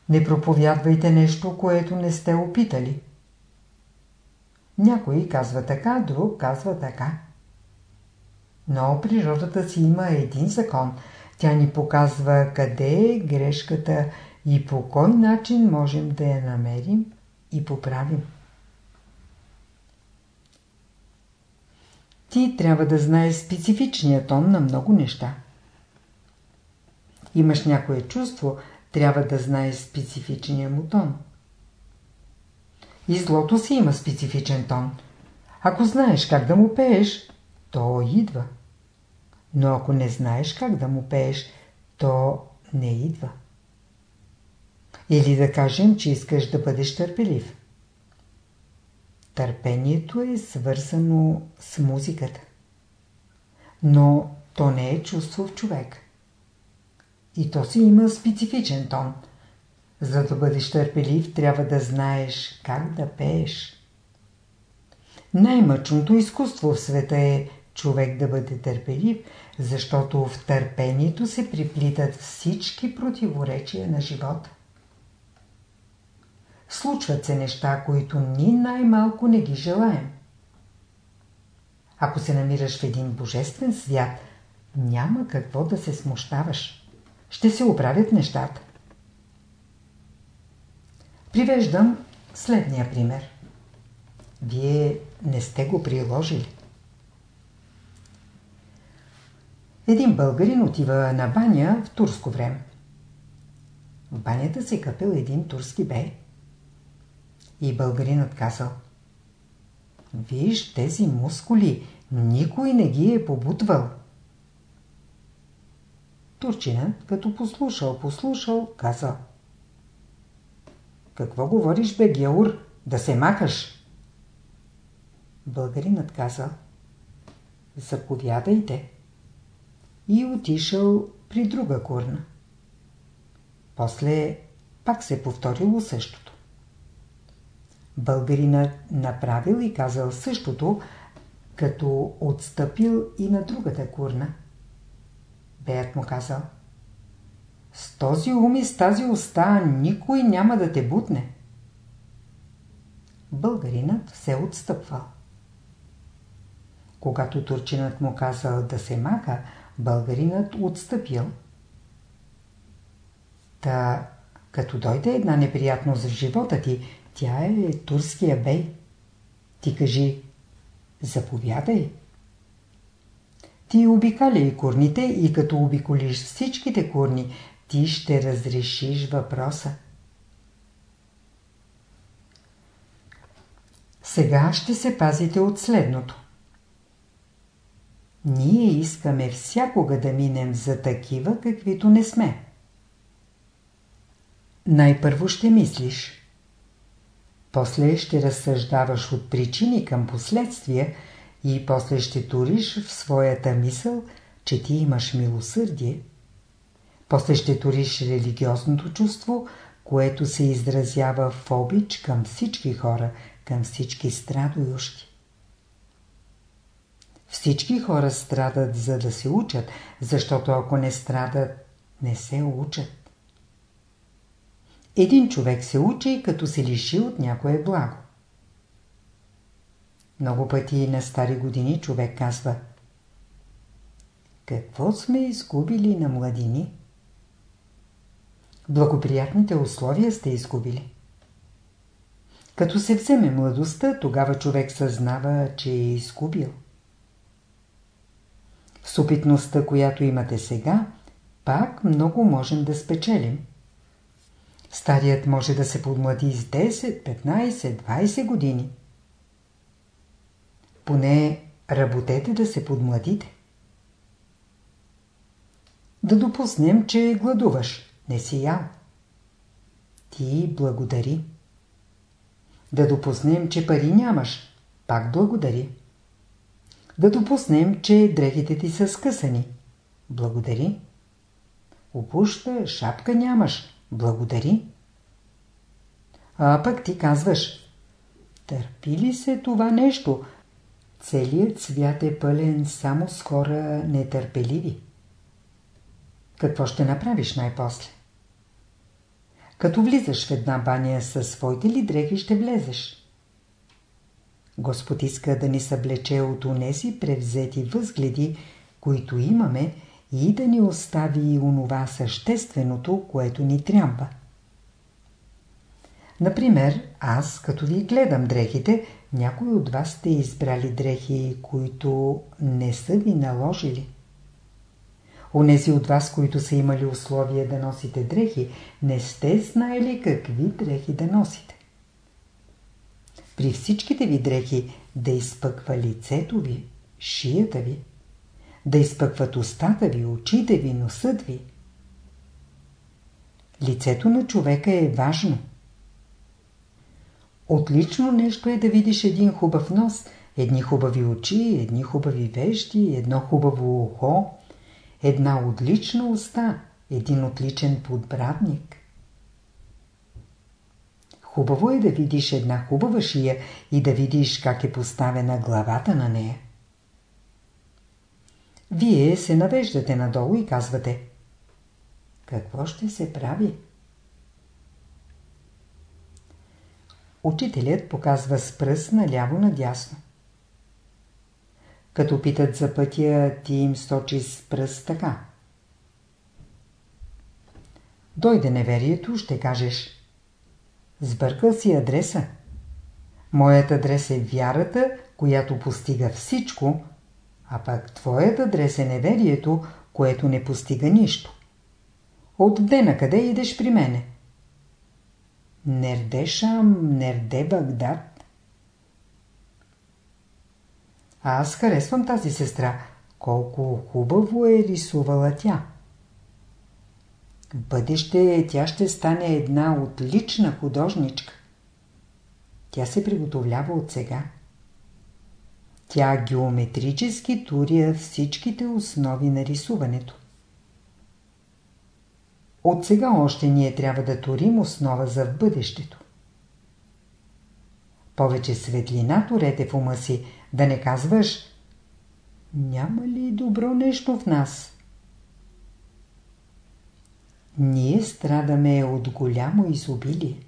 Не проповядвайте нещо, което не сте опитали. Някой казва така, друг казва така. Но природата си има един закон. Тя ни показва къде е грешката и по кой начин можем да я намерим и поправим. Ти трябва да знаеш специфичния тон на много неща. Имаш някое чувство, трябва да знаеш специфичния му тон. И злото си има специфичен тон. Ако знаеш как да му пееш, то идва. Но ако не знаеш как да му пееш, то не идва. Или да кажем, че искаш да бъдеш търпелив. Търпението е свързано с музиката. Но то не е чувство в човек. И то си има специфичен тон. За да бъдеш търпелив, трябва да знаеш как да пееш. Най-мъчното изкуство в света е човек да бъде търпелив, защото в търпението се приплитат всички противоречия на живота. Случват се неща, които ни най-малко не ги желаем. Ако се намираш в един божествен свят, няма какво да се смущаваш. Ще се оправят нещата. Привеждам следния пример. Вие не сте го приложили. Един българин отива на баня в турско време. В банята се къпил един турски бей. И българинът казал Виж тези мускули, никой не ги е побутвал. Турчинът, като послушал, послушал, казал Какво говориш бе, Геур? Да се махаш? Българинът казал Заповядайте. И отишъл при друга курна. После пак се повторило същото. Българинът направил и казал същото, като отстъпил и на другата курна. Беят му казал С този ум и с тази уста никой няма да те бутне. Българинът се отстъпвал. Когато турчинът му казал да се мака, българинът отстъпил. Та, като дойде една неприятност в живота ти, тя е турския бей. Ти кажи, заповядай. Ти обикаляй курните и като обиколиш всичките курни, ти ще разрешиш въпроса. Сега ще се пазите от следното. Ние искаме всякога да минем за такива, каквито не сме. Най-първо ще мислиш. После ще разсъждаваш от причини към последствия и после ще туриш в своята мисъл, че ти имаш милосърдие. После ще туриш религиозното чувство, което се изразява в обич към всички хора, към всички страдующи. Всички хора страдат за да се учат, защото ако не страдат, не се учат. Един човек се учи, като се лиши от някое благо. Много пъти на стари години човек казва Какво сме изгубили на младини? Благоприятните условия сте изгубили. Като се вземе младостта, тогава човек съзнава, че е изгубил. С опитността, която имате сега, пак много можем да спечелим. Старият може да се подмлади с 10, 15, 20 години. Поне работете да се подмладите. Да допуснем, че гладуваш, не си ял. Ти благодари. Да допуснем, че пари нямаш, пак благодари. Да допуснем, че дрехите ти са скъсани. Благодари. Опуща, шапка нямаш. Благодари. А пък ти казваш, търпи ли се това нещо? Целият свят е пълен само с хора нетърпеливи. Какво ще направиш най-после? Като влизаш в една баня със своите ли дрехи ще влезеш? Господ иска да ни съблече от унеси превзети възгледи, които имаме и да ни остави и онова същественото, което ни трябва. Например, аз, като ви гледам дрехите, някои от вас сте избрали дрехи, които не са ви наложили. Онези от вас, които са имали условия да носите дрехи, не сте знаели какви дрехи да носите. При всичките ви дрехи да изпъква лицето ви, шията ви, да изпъкват устата ви, очите ви, носът ви. Лицето на човека е важно. Отлично нещо е да видиш един хубав нос, едни хубави очи, едни хубави вежди, едно хубаво ухо, една отлична уста, един отличен подбрадник. Хубаво е да видиш една хубава шия и да видиш как е поставена главата на нея. Вие се навеждате надолу и казвате Какво ще се прави? Учителят показва с пръст наляво-надясно. Като питат за пътя, ти им сочи с пръст така. Дойде неверието, ще кажеш Сбъркал си адреса. Моят адрес е вярата, която постига всичко, а пак твоят адрес е неверието, което не постига нищо. Отде на къде идеш при мене? Нерде Шам, нерде Багдад. Аз харесвам тази сестра. Колко хубаво е рисувала тя. В бъдеще тя ще стане една отлична художничка. Тя се приготовлява от сега. Тя геометрически туря всичките основи на рисуването. От сега още ние трябва да турим основа за бъдещето. Повече светлина турете в ума си, да не казваш няма ли добро нещо в нас? Ние страдаме от голямо изобилие.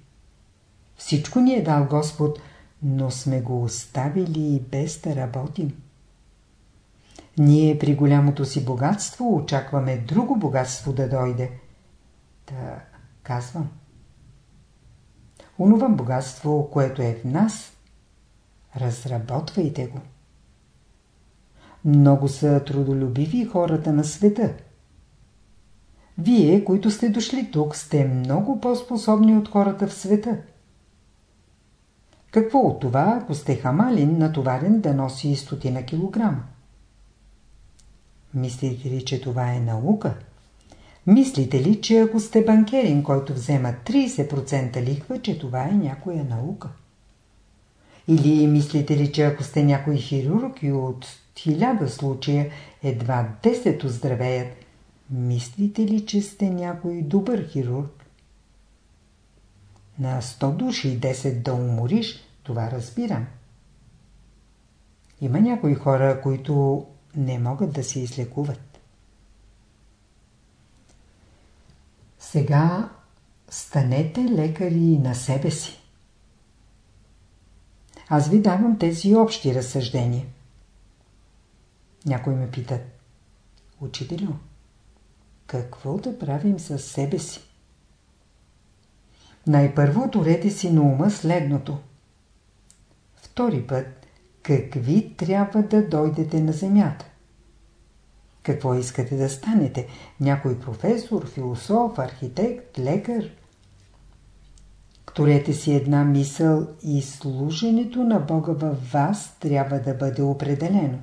Всичко ни е дал Господ, но сме го оставили без да работим. Ние при голямото си богатство очакваме друго богатство да дойде. Та Казвам. Онова богатство, което е в нас, разработвайте го. Много са трудолюбиви хората на света. Вие, които сте дошли тук, сте много по-способни от хората в света. Какво от това, ако сте хамалин, натоварен да носи стотина килограма? Мислите ли, че това е наука? Мислите ли, че ако сте банкерин, който взема 30% лихва, че това е някоя наука? Или мислите ли, че ако сте някой хирург и от хиляда случая едва 10 оздравеят, мислите ли, че сте някой добър хирург? На 100 души 10 да умориш, това разбирам. Има някои хора, които не могат да се излекуват. Сега станете лекари на себе си. Аз ви давам тези общи разсъждения. Някой ме питат. Учителю, какво да правим с себе си? Най-първо отворете си на ума следното. Втори път, какви трябва да дойдете на земята? Какво искате да станете? Някой професор, философ, архитект, лекар? Торете си една мисъл и служенето на Бога във вас трябва да бъде определено.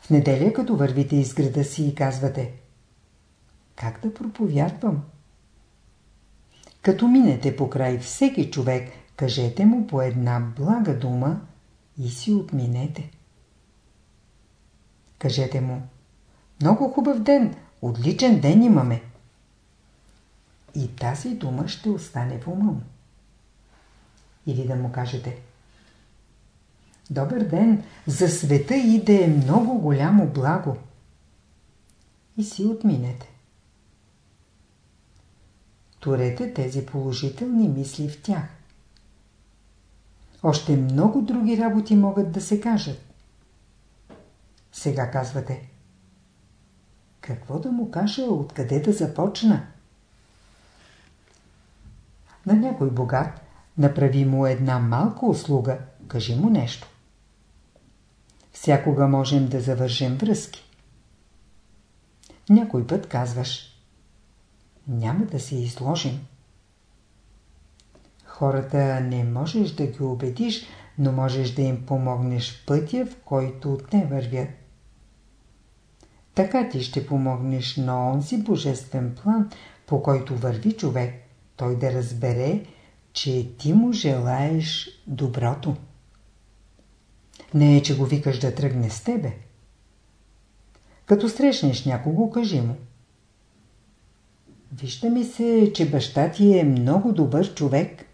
В неделя, като вървите из града си и казвате Как да проповядвам? Като минете покрай всеки човек, кажете му по една блага дума и си отминете. Кажете му Много хубав ден, отличен ден имаме. И тази дума ще остане в ума му. Или да му кажете Добър ден, за света иде много голямо благо. И си отминете. Турете тези положителни мисли в тях. Още много други работи могат да се кажат. Сега казвате. Какво да му кажа, откъде да започна? На някой богат направи му една малка услуга, кажи му нещо. Всякога можем да завържем връзки. Някой път казваш няма да се изложим. Хората не можеш да ги убедиш, но можеш да им помогнеш пътя, в който те вървят. Така ти ще помогнеш на онзи божествен план, по който върви човек, той да разбере, че ти му желаеш доброто. Не е, че го викаш да тръгне с тебе. Като срещнеш някого, кажи му. Вижда ми се, че баща ти е много добър човек.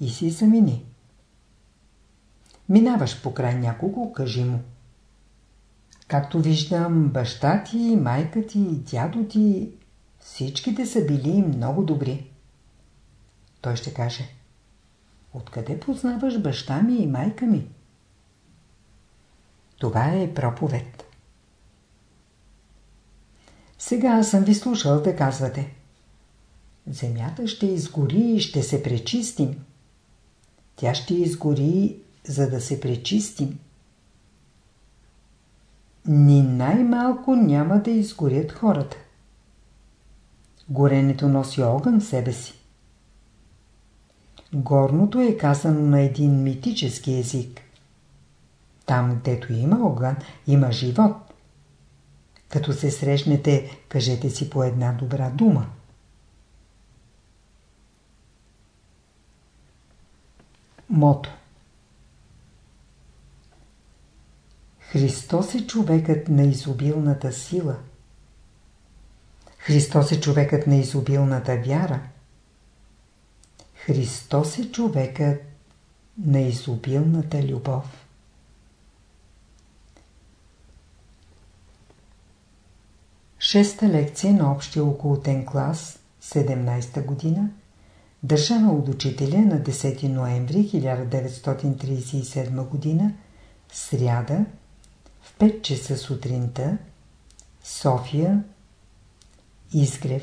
И си замини. Минаваш покрай някого, кажи му. Както виждам, баща ти, майка ти, дядо ти, всичките са били много добри. Той ще каже. Откъде познаваш баща ми и майка ми? Това е проповед. Сега съм ви слушал да казвате. Земята ще изгори и ще се пречистим. Тя ще изгори, за да се пречистим. Ни най-малко няма да изгорят хората. Горенето носи огън в себе си. Горното е казано на един митически език. Там, гдето има огън, има живот. Като се срещнете, кажете си по една добра дума. Мото Христос е човекът на изобилната сила. Христос е човекът на изобилната вяра. Христос е човекът на изобилната любов. Шеста лекция на общия околотен клас, 17-та година, държана от учителя на 10 ноември 1937 година, сряда, в 5 часа сутринта, София, Изгрев